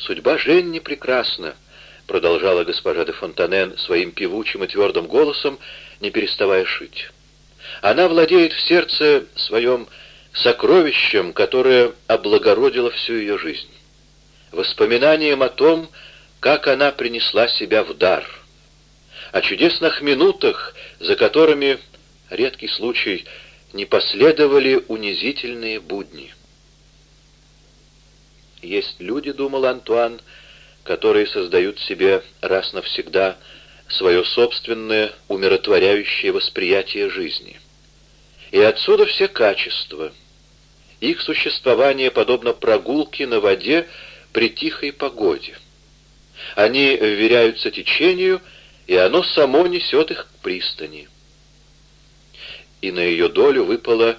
Судьба Женни прекрасна, продолжала госпожа де Фонтанен своим певучим и твердым голосом, не переставая шить. Она владеет в сердце своем сокровищем, которое облагородило всю ее жизнь. Воспоминанием о том, как она принесла себя в дар, о чудесных минутах, за которыми, редкий случай, не последовали унизительные будни. Есть люди, думал Антуан, которые создают себе раз навсегда свое собственное умиротворяющее восприятие жизни. И отсюда все качества. Их существование подобно прогулке на воде при тихой погоде. Они вверяются течению, и оно само несет их к пристани. И на ее долю выпала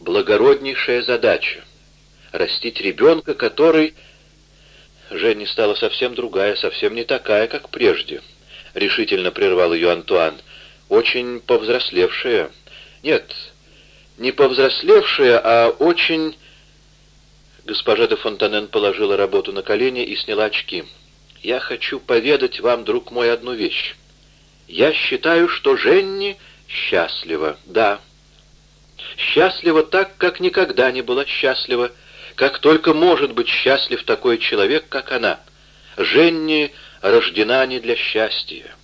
благороднейшая задача — растить ребенка, который... Женя стала совсем другая, совсем не такая, как прежде. Решительно прервал ее Антуан. Очень повзрослевшая. Нет, не повзрослевшая, а очень... Госпожа де Фонтанен положила работу на колени и сняла очки. «Я хочу поведать вам, друг мой, одну вещь. Я считаю, что Женни счастлива, да. Счастлива так, как никогда не была счастлива, как только может быть счастлив такой человек, как она. Женни рождена не для счастья.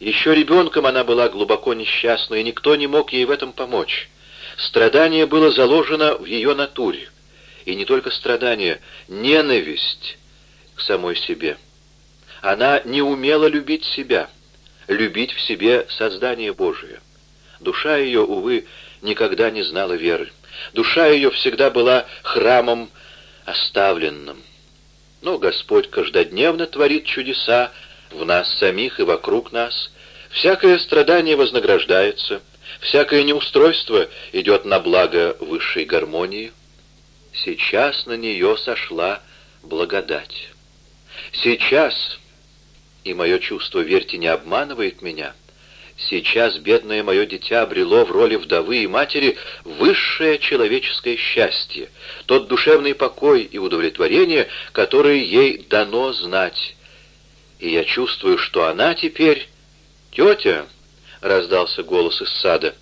Еще ребенком она была глубоко несчастна, и никто не мог ей в этом помочь. Страдание было заложено в ее натуре. И не только страдание, ненависть к самой себе. Она не умела любить себя, любить в себе создание Божие. Душа ее, увы, никогда не знала веры. Душа ее всегда была храмом оставленным. Но Господь каждодневно творит чудеса в нас самих и вокруг нас. Всякое страдание вознаграждается, всякое неустройство идет на благо высшей гармонии. Сейчас на нее сошла благодать. Сейчас, и мое чувство, верьте, не обманывает меня, сейчас бедное мое дитя обрело в роли вдовы и матери высшее человеческое счастье, тот душевный покой и удовлетворение, которые ей дано знать. И я чувствую, что она теперь... «Тетя!» — раздался голос из сада.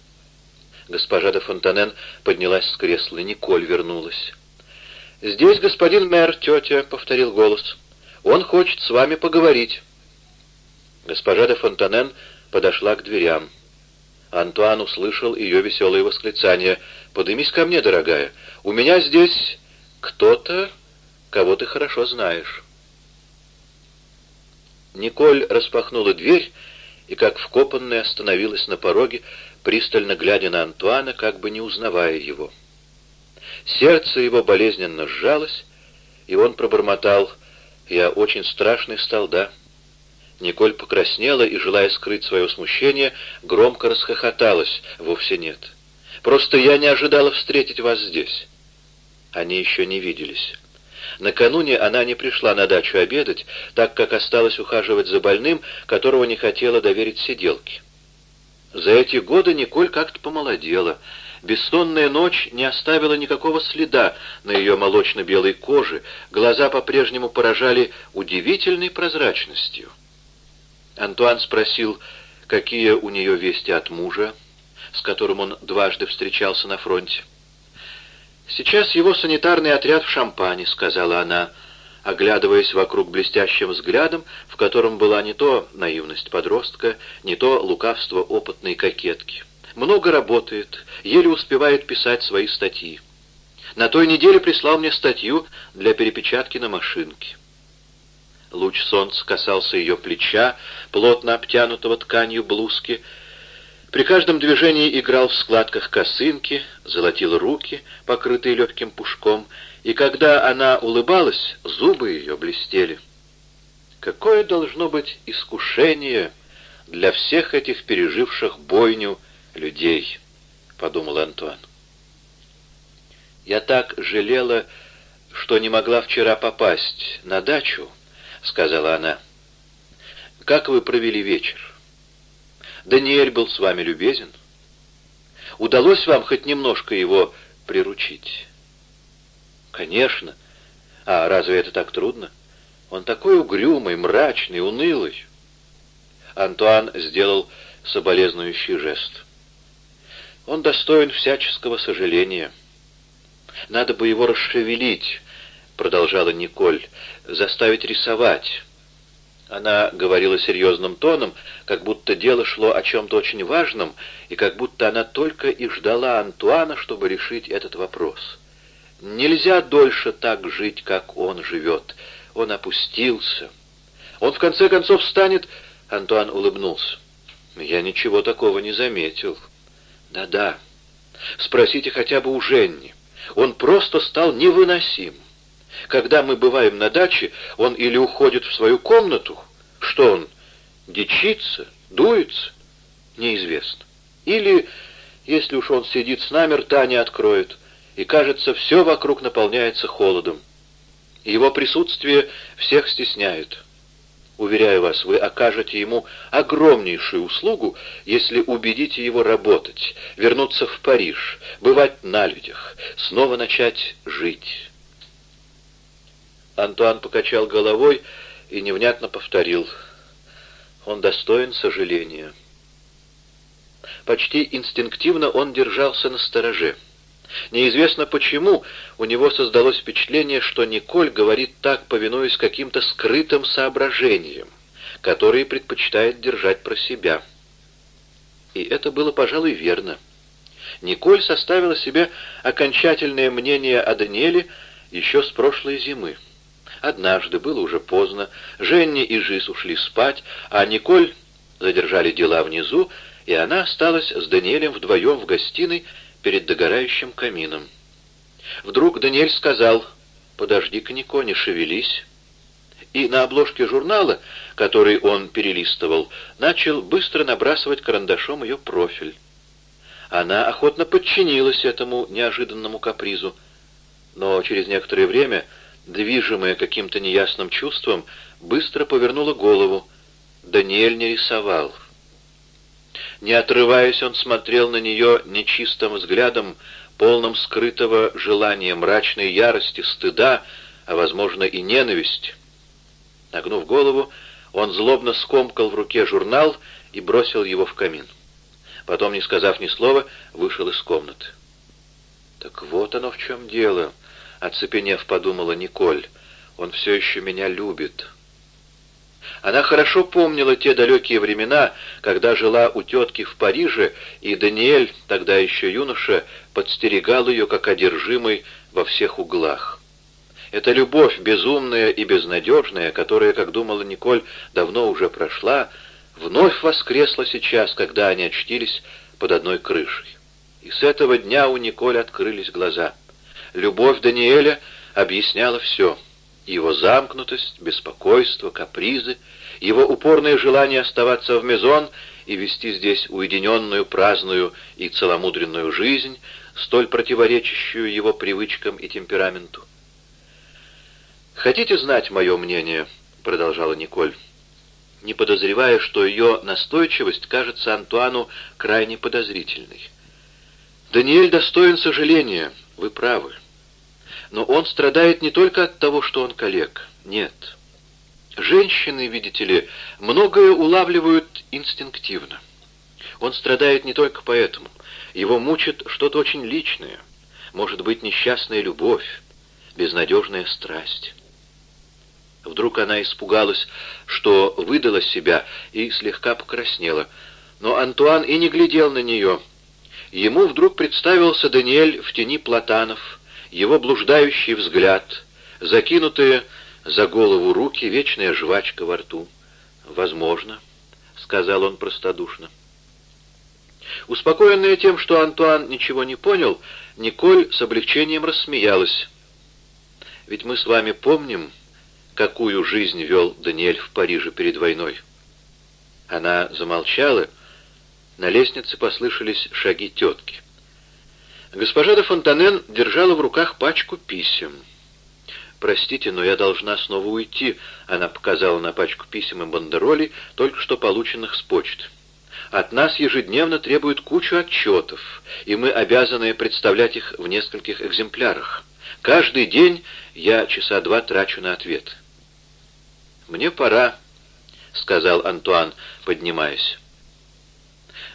Госпожа де Фонтанен поднялась с кресла, Николь вернулась. «Здесь господин мэр, тетя», — повторил голос. «Он хочет с вами поговорить». Госпожа де Фонтанен подошла к дверям. Антуан услышал ее веселое восклицание. «Подымись ко мне, дорогая. У меня здесь кто-то, кого ты хорошо знаешь». Николь распахнула дверь и, как вкопанная, остановилась на пороге, пристально глядя на Антуана, как бы не узнавая его. Сердце его болезненно сжалось, и он пробормотал «Я очень страшный стал, да?» Николь покраснела и, желая скрыть свое смущение, громко расхохоталась. «Вовсе нет. Просто я не ожидала встретить вас здесь». Они еще не виделись. Накануне она не пришла на дачу обедать, так как осталась ухаживать за больным, которого не хотела доверить сиделке. За эти годы Николь как-то помолодела — Бессонная ночь не оставила никакого следа на ее молочно-белой коже, глаза по-прежнему поражали удивительной прозрачностью. Антуан спросил, какие у нее вести от мужа, с которым он дважды встречался на фронте. «Сейчас его санитарный отряд в Шампане», — сказала она, оглядываясь вокруг блестящим взглядом, в котором была не то наивность подростка, не то лукавство опытной кокетки много работает, еле успевает писать свои статьи. На той неделе прислал мне статью для перепечатки на машинке. Луч солнца касался ее плеча, плотно обтянутого тканью блузки. При каждом движении играл в складках косынки, золотил руки, покрытые легким пушком, и когда она улыбалась, зубы ее блестели. Какое должно быть искушение для всех этих переживших бойню людей, — подумал Антуан. «Я так жалела, что не могла вчера попасть на дачу», — сказала она. «Как вы провели вечер? Даниэль был с вами любезен. Удалось вам хоть немножко его приручить?» «Конечно. А разве это так трудно? Он такой угрюмый, мрачный, унылый. Антуан сделал соболезнующий жест. Он достоин всяческого сожаления. Надо бы его расшевелить, продолжала Николь, заставить рисовать. Она говорила серьезным тоном, как будто дело шло о чем-то очень важном, и как будто она только и ждала Антуана, чтобы решить этот вопрос. Нельзя дольше так жить, как он живет. Он опустился. Он в конце концов станет... Антуан улыбнулся. Я ничего такого не заметил. Да-да. Спросите хотя бы у Женни. Он просто стал невыносим. Когда мы бываем на даче, он или уходит в свою комнату, что он, дичится, дуется, неизвестно. Или, если уж он сидит с нами, рта не откроет, и, кажется, все вокруг наполняется холодом. Его присутствие всех стесняет. Уверяю вас, вы окажете ему огромнейшую услугу, если убедите его работать, вернуться в Париж, бывать на людях, снова начать жить. Антуан покачал головой и невнятно повторил. Он достоин сожаления. Почти инстинктивно он держался на стороже. Неизвестно почему, у него создалось впечатление, что Николь говорит так, повинуясь каким-то скрытым соображениям, которые предпочитает держать про себя. И это было, пожалуй, верно. Николь составила себе окончательное мнение о Даниэле еще с прошлой зимы. Однажды, было уже поздно, Женни и Жиз ушли спать, а Николь задержали дела внизу, и она осталась с Даниэлем вдвоем в гостиной перед догорающим камином. Вдруг Даниэль сказал, «Подожди-ка, Нико, не шевелись». И на обложке журнала, который он перелистывал, начал быстро набрасывать карандашом ее профиль. Она охотно подчинилась этому неожиданному капризу, но через некоторое время движимая каким-то неясным чувством, быстро повернула голову. Даниэль не рисовал. Не отрываясь, он смотрел на нее нечистым взглядом, полным скрытого желания, мрачной ярости, стыда, а, возможно, и ненависти. Нагнув голову, он злобно скомкал в руке журнал и бросил его в камин. Потом, не сказав ни слова, вышел из комнаты. «Так вот оно в чем дело», Оцепенев, подумала Николь, он все еще меня любит. Она хорошо помнила те далекие времена, когда жила у тетки в Париже, и Даниэль, тогда еще юноша, подстерегал ее как одержимый во всех углах. Эта любовь, безумная и безнадежная, которая, как думала Николь, давно уже прошла, вновь воскресла сейчас, когда они очтились под одной крышей. И с этого дня у Николь открылись глаза — Любовь Даниэля объясняла все. Его замкнутость, беспокойство, капризы, его упорное желание оставаться в Мезон и вести здесь уединенную, праздную и целомудренную жизнь, столь противоречащую его привычкам и темпераменту. «Хотите знать мое мнение?» — продолжала Николь, не подозревая, что ее настойчивость кажется Антуану крайне подозрительной. «Даниэль достоин сожаления, вы правы. Но он страдает не только от того, что он коллег. Нет. Женщины, видите ли, многое улавливают инстинктивно. Он страдает не только поэтому. Его мучит что-то очень личное. Может быть, несчастная любовь, безнадежная страсть. Вдруг она испугалась, что выдала себя, и слегка покраснела. Но Антуан и не глядел на нее. Ему вдруг представился Даниэль в тени платанов, его блуждающий взгляд, закинутые за голову руки, вечная жвачка во рту. «Возможно», — сказал он простодушно. Успокоенная тем, что Антуан ничего не понял, Николь с облегчением рассмеялась. «Ведь мы с вами помним, какую жизнь вел Даниэль в Париже перед войной». Она замолчала, на лестнице послышались шаги тетки. Госпожа де Фонтанен держала в руках пачку писем. «Простите, но я должна снова уйти», — она показала на пачку писем и бандеролей, только что полученных с почты. «От нас ежедневно требуют кучу отчетов, и мы обязаны представлять их в нескольких экземплярах. Каждый день я часа два трачу на ответ». «Мне пора», — сказал Антуан, поднимаясь.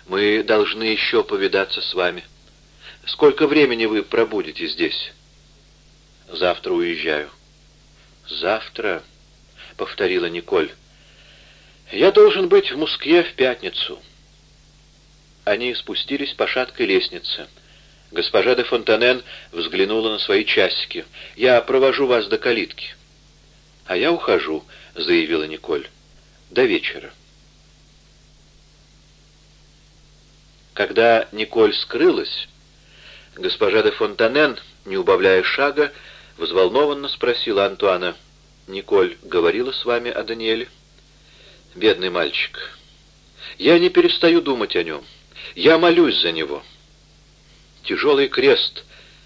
«Мы должны еще повидаться с вами. Сколько времени вы пробудете здесь?» «Завтра уезжаю». «Завтра», — повторила Николь. «Я должен быть в Москве в пятницу». Они спустились по шаткой лестнице. Госпожа де Фонтанен взглянула на свои часики. «Я провожу вас до калитки». «А я ухожу», — заявила Николь. «До вечера». Когда Николь скрылась, госпожа де Фонтанен, не убавляя шага, взволнованно спросила Антуана, «Николь говорила с вами о Даниэле?» «Бедный мальчик. Я не перестаю думать о нем». Я молюсь за него. Тяжелый крест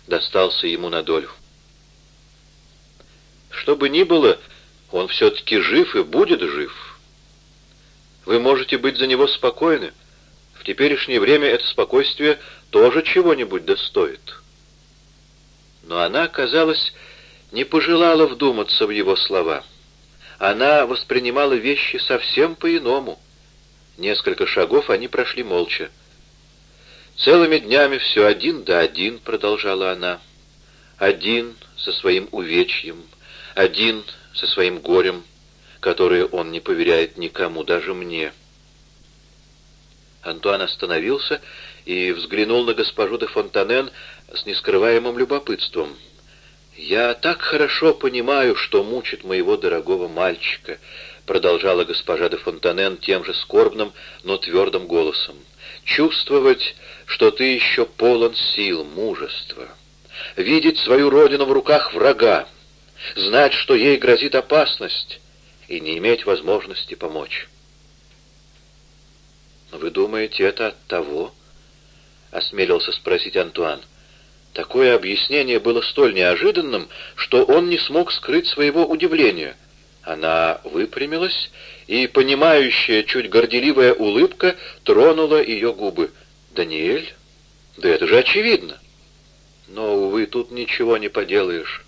достался ему на долю. Что бы ни было, он все-таки жив и будет жив. Вы можете быть за него спокойны. В теперешнее время это спокойствие тоже чего-нибудь достоит. Но она, казалось, не пожелала вдуматься в его слова. Она воспринимала вещи совсем по-иному. Несколько шагов они прошли молча. Целыми днями все один да один, продолжала она. Один со своим увечьем, один со своим горем, которое он не поверяет никому, даже мне. Антуан остановился и взглянул на госпожу де Фонтанен с нескрываемым любопытством. «Я так хорошо понимаю, что мучит моего дорогого мальчика», — продолжала госпожа де Фонтанен тем же скорбным, но твердым голосом. «Чувствовать, что ты еще полон сил, мужества. Видеть свою родину в руках врага, знать, что ей грозит опасность, и не иметь возможности помочь. «Вы думаете, это от того?» — осмелился спросить Антуан. Такое объяснение было столь неожиданным, что он не смог скрыть своего удивления. Она выпрямилась, и понимающая, чуть горделивая улыбка тронула ее губы. Даниэль? Да это же очевидно. Но, увы, тут ничего не поделаешь.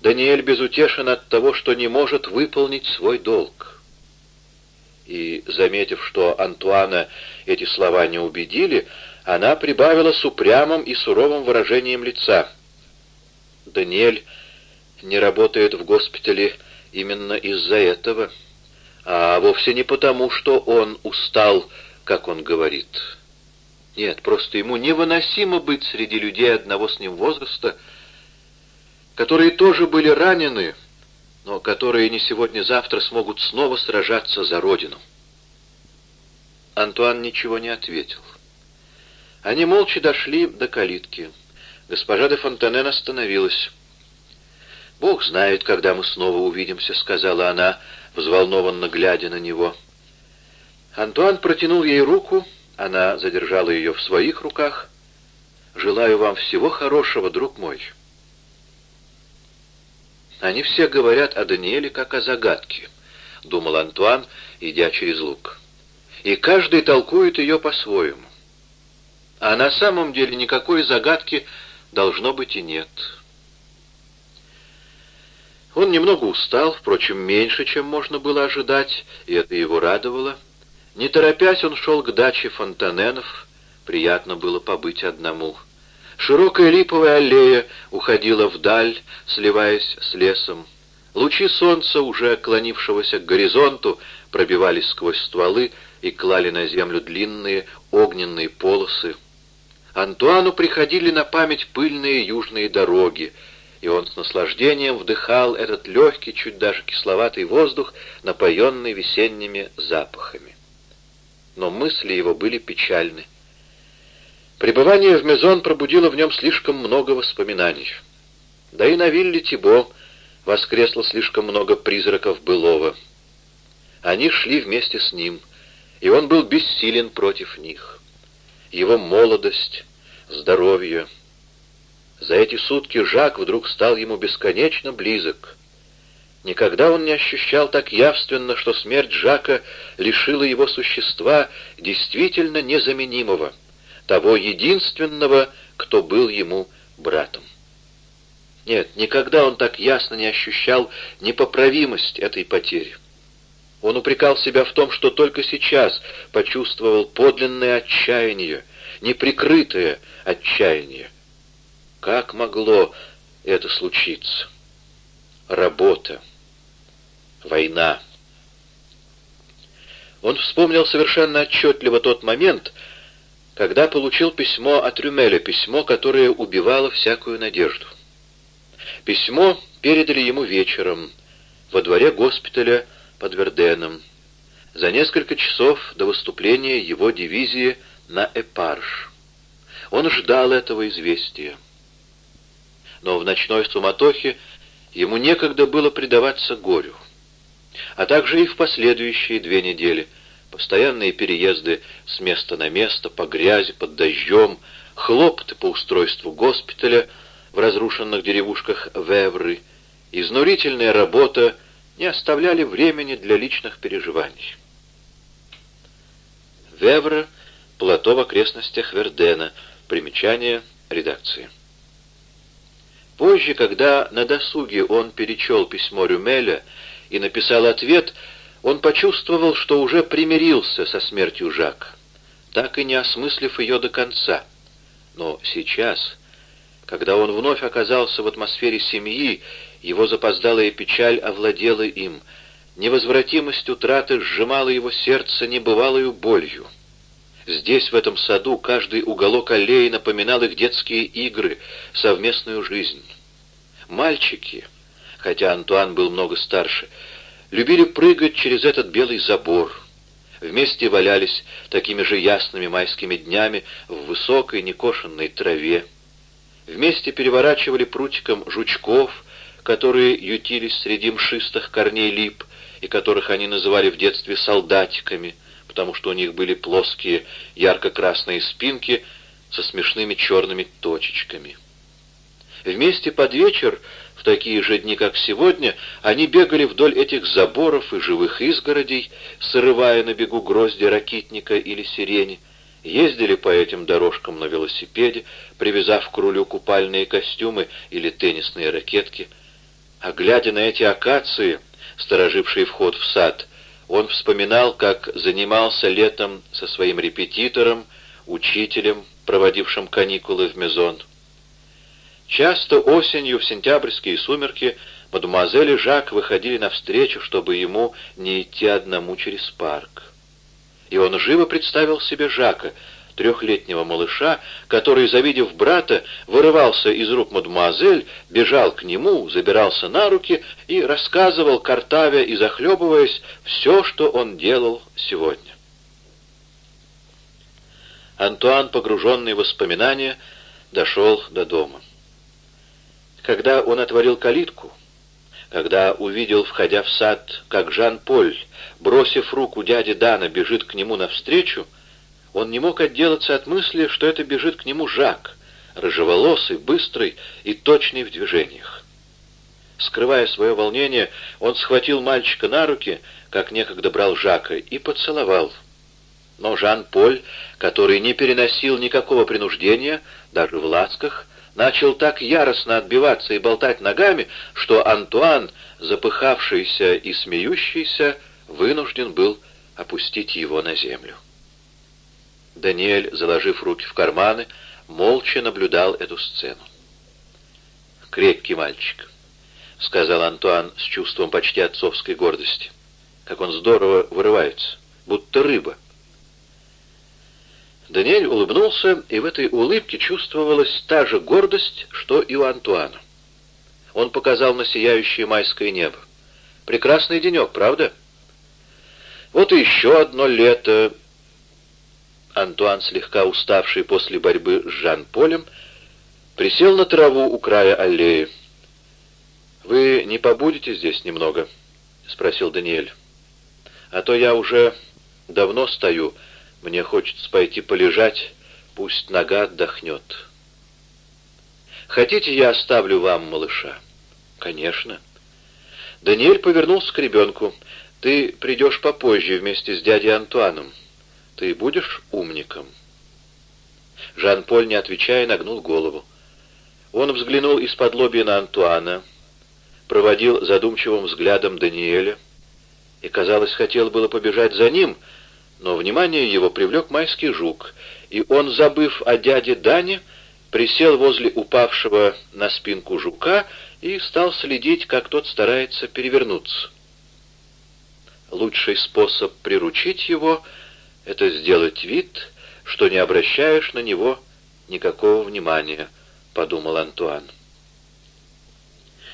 Даниэль безутешен от того, что не может выполнить свой долг. И, заметив, что Антуана эти слова не убедили, она прибавила с упрямым и суровым выражением лица. Даниэль не работает в госпитале именно из-за этого, а вовсе не потому, что он устал, как он говорит. Нет, просто ему невыносимо быть среди людей одного с ним возраста, которые тоже были ранены, но которые не сегодня-завтра смогут снова сражаться за родину. Антуан ничего не ответил. Они молча дошли до калитки. Госпожа де Фонтанен остановилась. «Бог знает, когда мы снова увидимся», — сказала она, взволнованно глядя на него. Антуан протянул ей руку, — она задержала ее в своих руках. «Желаю вам всего хорошего, друг мой». «Они все говорят о Даниэле как о загадке», — думал Антуан, идя через луг. «И каждый толкует ее по-своему. А на самом деле никакой загадки должно быть и нет». Он немного устал, впрочем, меньше, чем можно было ожидать, и это его радовало. Не торопясь, он шел к даче Фонтаненов. Приятно было побыть одному. Широкая липовая аллея уходила вдаль, сливаясь с лесом. Лучи солнца, уже клонившегося к горизонту, пробивались сквозь стволы и клали на землю длинные огненные полосы. Антуану приходили на память пыльные южные дороги, и он с наслаждением вдыхал этот легкий, чуть даже кисловатый воздух, напоенный весенними запахами но мысли его были печальны. Пребывание в Мезон пробудило в нем слишком много воспоминаний. Да и на вилле Тибо воскресло слишком много призраков былого. Они шли вместе с ним, и он был бессилен против них. Его молодость, здоровье. За эти сутки Жак вдруг стал ему бесконечно близок. Никогда он не ощущал так явственно, что смерть Жака лишила его существа действительно незаменимого, того единственного, кто был ему братом. Нет, никогда он так ясно не ощущал непоправимость этой потери. Он упрекал себя в том, что только сейчас почувствовал подлинное отчаяние, неприкрытое отчаяние. Как могло это случиться? Работа. Война. Он вспомнил совершенно отчетливо тот момент, когда получил письмо от Рюмеля, письмо, которое убивало всякую надежду. Письмо передали ему вечером во дворе госпиталя под Верденом, за несколько часов до выступления его дивизии на Эпарш. Он ждал этого известия. Но в ночной суматохе ему некогда было предаваться горю. А также и в последующие две недели. Постоянные переезды с места на место, по грязи, под дождем, хлопоты по устройству госпиталя в разрушенных деревушках Вевры, изнурительная работа не оставляли времени для личных переживаний. Вевра — плато в окрестностях Вердена, примечание редакции. Позже, когда на досуге он перечел письмо Рюмеля и написал ответ, он почувствовал, что уже примирился со смертью Жака, так и не осмыслив ее до конца. Но сейчас, когда он вновь оказался в атмосфере семьи, его запоздалая печаль овладела им, невозвратимость утраты сжимала его сердце небывалою болью. Здесь, в этом саду, каждый уголок аллеи напоминал их детские игры, совместную жизнь. Мальчики, хотя Антуан был много старше, любили прыгать через этот белый забор. Вместе валялись такими же ясными майскими днями в высокой некошенной траве. Вместе переворачивали прутиком жучков, которые ютились среди мшистых корней лип, и которых они называли в детстве солдатиками — потому что у них были плоские ярко-красные спинки со смешными черными точечками. Вместе под вечер, в такие же дни, как сегодня, они бегали вдоль этих заборов и живых изгородей, срывая на бегу грозди ракитника или сирени, ездили по этим дорожкам на велосипеде, привязав к рулю купальные костюмы или теннисные ракетки. А глядя на эти акации, сторожившие вход в сад, он вспоминал, как занимался летом со своим репетитором, учителем, проводившим каникулы в Мезон. Часто осенью в сентябрьские сумерки мадемуазель и Жак выходили навстречу, чтобы ему не идти одному через парк. И он живо представил себе Жака, трехлетнего малыша, который, завидев брата, вырывался из рук мадемуазель, бежал к нему, забирался на руки и рассказывал, картавя и захлебываясь, все, что он делал сегодня. Антуан, погруженный в воспоминания, дошел до дома. Когда он отворил калитку, когда увидел, входя в сад, как Жан-Поль, бросив руку дяди Дана, бежит к нему навстречу, он не мог отделаться от мысли, что это бежит к нему Жак, рыжеволосый, быстрый и точный в движениях. Скрывая свое волнение, он схватил мальчика на руки, как некогда брал Жака, и поцеловал. Но Жан-Поль, который не переносил никакого принуждения, даже в ласках, начал так яростно отбиваться и болтать ногами, что Антуан, запыхавшийся и смеющийся, вынужден был опустить его на землю. Даниэль, заложив руки в карманы, молча наблюдал эту сцену. «Крепкий мальчик», — сказал Антуан с чувством почти отцовской гордости. «Как он здорово вырывается, будто рыба». Даниэль улыбнулся, и в этой улыбке чувствовалась та же гордость, что и у Антуана. Он показал на сияющее майское небо. «Прекрасный денек, правда?» «Вот и еще одно лето Антуан, слегка уставший после борьбы с Жан-Полем, присел на траву у края аллеи. «Вы не побудете здесь немного?» — спросил Даниэль. «А то я уже давно стою, мне хочется пойти полежать, пусть нога отдохнет». «Хотите, я оставлю вам малыша?» «Конечно». Даниэль повернулся к ребенку. «Ты придешь попозже вместе с дядей Антуаном. Ты будешь умником?» Жан-Поль, не отвечая, нагнул голову. Он взглянул из-под лобья на Антуана, проводил задумчивым взглядом Даниэля и, казалось, хотел было побежать за ним, но внимание его привлек майский жук, и он, забыв о дяде Дане, присел возле упавшего на спинку жука и стал следить, как тот старается перевернуться. Лучший способ приручить его — это сделать вид, что не обращаешь на него никакого внимания, — подумал Антуан.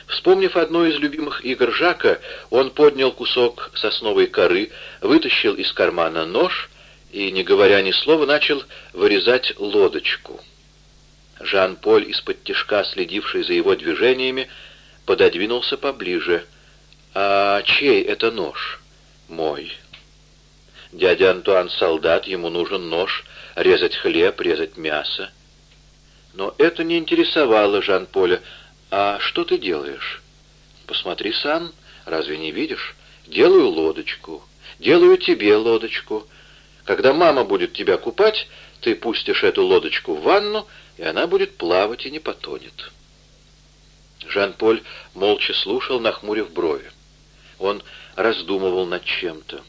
Вспомнив одно из любимых игр Жака, он поднял кусок сосновой коры, вытащил из кармана нож и, не говоря ни слова, начал вырезать лодочку. Жан-Поль, из-под тишка следивший за его движениями, пододвинулся поближе. «А чей это нож?» «Мой». Дядя Антуан солдат, ему нужен нож, резать хлеб, резать мясо. Но это не интересовало Жан-Поля. «А что ты делаешь?» «Посмотри сам, разве не видишь? Делаю лодочку, делаю тебе лодочку. Когда мама будет тебя купать, ты пустишь эту лодочку в ванну, и она будет плавать и не потонет». Жан-Поль молча слушал, нахмурив брови. Он раздумывал над чем-то.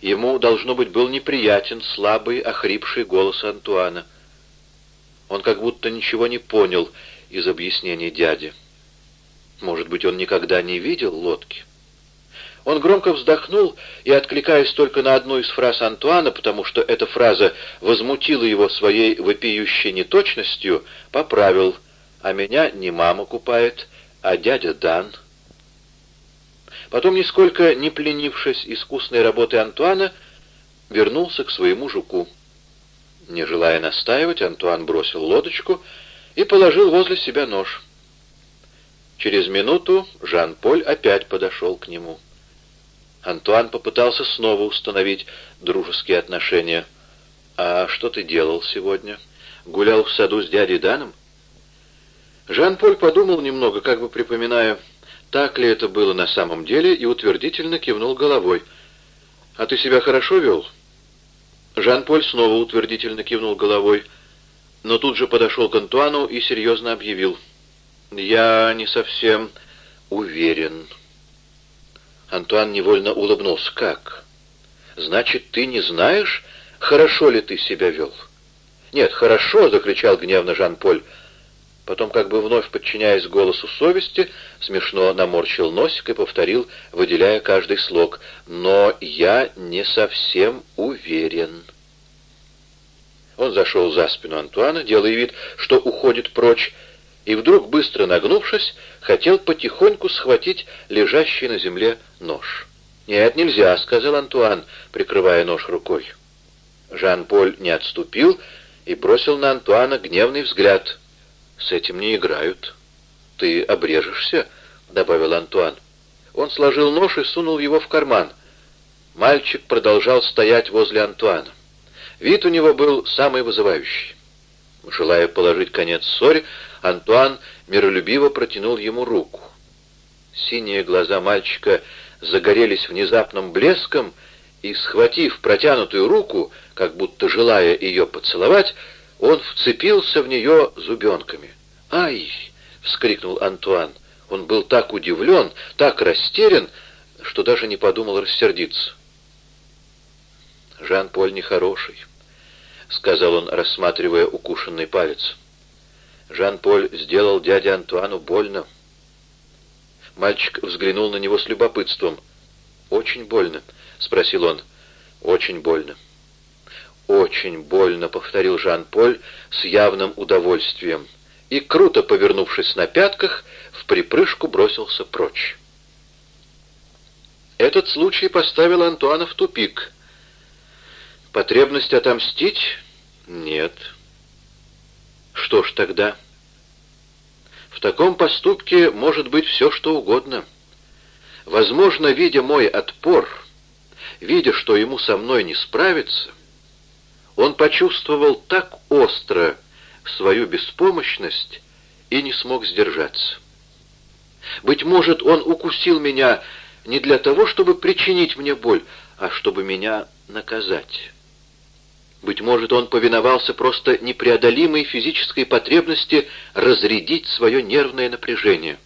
Ему, должно быть, был неприятен слабый, охрипший голос Антуана. Он как будто ничего не понял из объяснений дяди. Может быть, он никогда не видел лодки? Он громко вздохнул и, откликаясь только на одну из фраз Антуана, потому что эта фраза возмутила его своей вопиющей неточностью, поправил «А меня не мама купает, а дядя Дан». Потом, нисколько не пленившись искусной работы Антуана, вернулся к своему жуку. Не желая настаивать, Антуан бросил лодочку и положил возле себя нож. Через минуту Жан-Поль опять подошел к нему. Антуан попытался снова установить дружеские отношения. «А что ты делал сегодня? Гулял в саду с дядей Даном?» Жан-Поль подумал немного, как бы припоминая, так ли это было на самом деле, и утвердительно кивнул головой. «А ты себя хорошо вел?» Жан-Поль снова утвердительно кивнул головой, но тут же подошел к Антуану и серьезно объявил. «Я не совсем уверен». Антуан невольно улыбнулся. «Как? Значит, ты не знаешь, хорошо ли ты себя вел?» «Нет, хорошо!» — закричал гневно Жан-Поль. Потом, как бы вновь подчиняясь голосу совести, смешно наморщил носик и повторил, выделяя каждый слог. «Но я не совсем уверен». Он зашел за спину Антуана, делая вид, что уходит прочь, и вдруг, быстро нагнувшись, хотел потихоньку схватить лежащий на земле нож. «Нет, нельзя», — сказал Антуан, прикрывая нож рукой. Жан-Поль не отступил и бросил на Антуана гневный взгляд — с этим не играют. Ты обрежешься, — добавил Антуан. Он сложил нож и сунул его в карман. Мальчик продолжал стоять возле Антуана. Вид у него был самый вызывающий. Желая положить конец ссоре, Антуан миролюбиво протянул ему руку. Синие глаза мальчика загорелись внезапным блеском, и, схватив протянутую руку, как будто желая ее поцеловать, он вцепился в нее зубенками. «Ай!» — вскрикнул Антуан. Он был так удивлен, так растерян, что даже не подумал рассердиться. «Жан-Поль нехороший», — сказал он, рассматривая укушенный палец. Жан-Поль сделал дяде Антуану больно. Мальчик взглянул на него с любопытством. «Очень больно?» — спросил он. «Очень больно». «Очень больно», — повторил Жан-Поль с явным удовольствием, и, круто повернувшись на пятках, в припрыжку бросился прочь. Этот случай поставил Антуана в тупик. Потребность отомстить? Нет. Что ж тогда? В таком поступке может быть все, что угодно. Возможно, видя мой отпор, видя, что ему со мной не справиться, он почувствовал так остро свою беспомощность и не смог сдержаться. Быть может, он укусил меня не для того, чтобы причинить мне боль, а чтобы меня наказать. Быть может, он повиновался просто непреодолимой физической потребности разрядить свое нервное напряжение.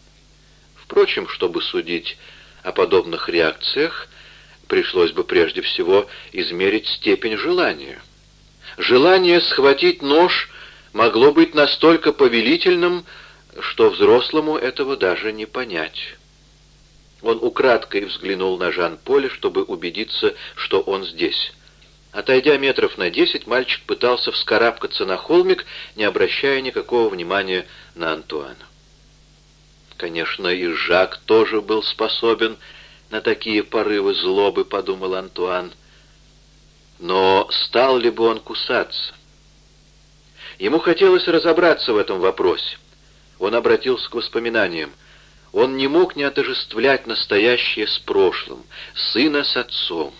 Впрочем, чтобы судить о подобных реакциях, пришлось бы прежде всего измерить степень желания. Желание схватить нож могло быть настолько повелительным, что взрослому этого даже не понять. Он украдкой взглянул на Жан-Поля, чтобы убедиться, что он здесь. Отойдя метров на десять, мальчик пытался вскарабкаться на холмик, не обращая никакого внимания на Антуана. Конечно, и Жак тоже был способен на такие порывы злобы, подумал Антуан. Но стал ли бы он кусаться? Ему хотелось разобраться в этом вопросе. Он обратился к воспоминаниям. Он не мог не отожествлять настоящее с прошлым, сына с отцом.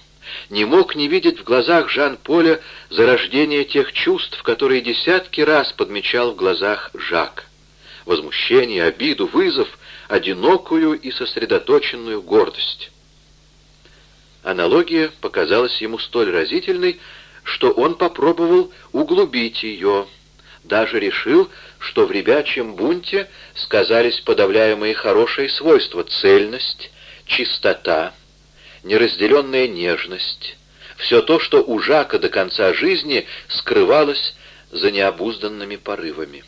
Не мог не видеть в глазах Жан-Поля зарождение тех чувств, которые десятки раз подмечал в глазах Жак. Возмущение, обиду, вызов, одинокую и сосредоточенную гордость. Аналогия показалась ему столь разительной, что он попробовал углубить ее, даже решил, что в ребячьем бунте сказались подавляемые хорошие свойства — цельность, чистота, неразделенная нежность, все то, что у Жака до конца жизни скрывалось за необузданными порывами.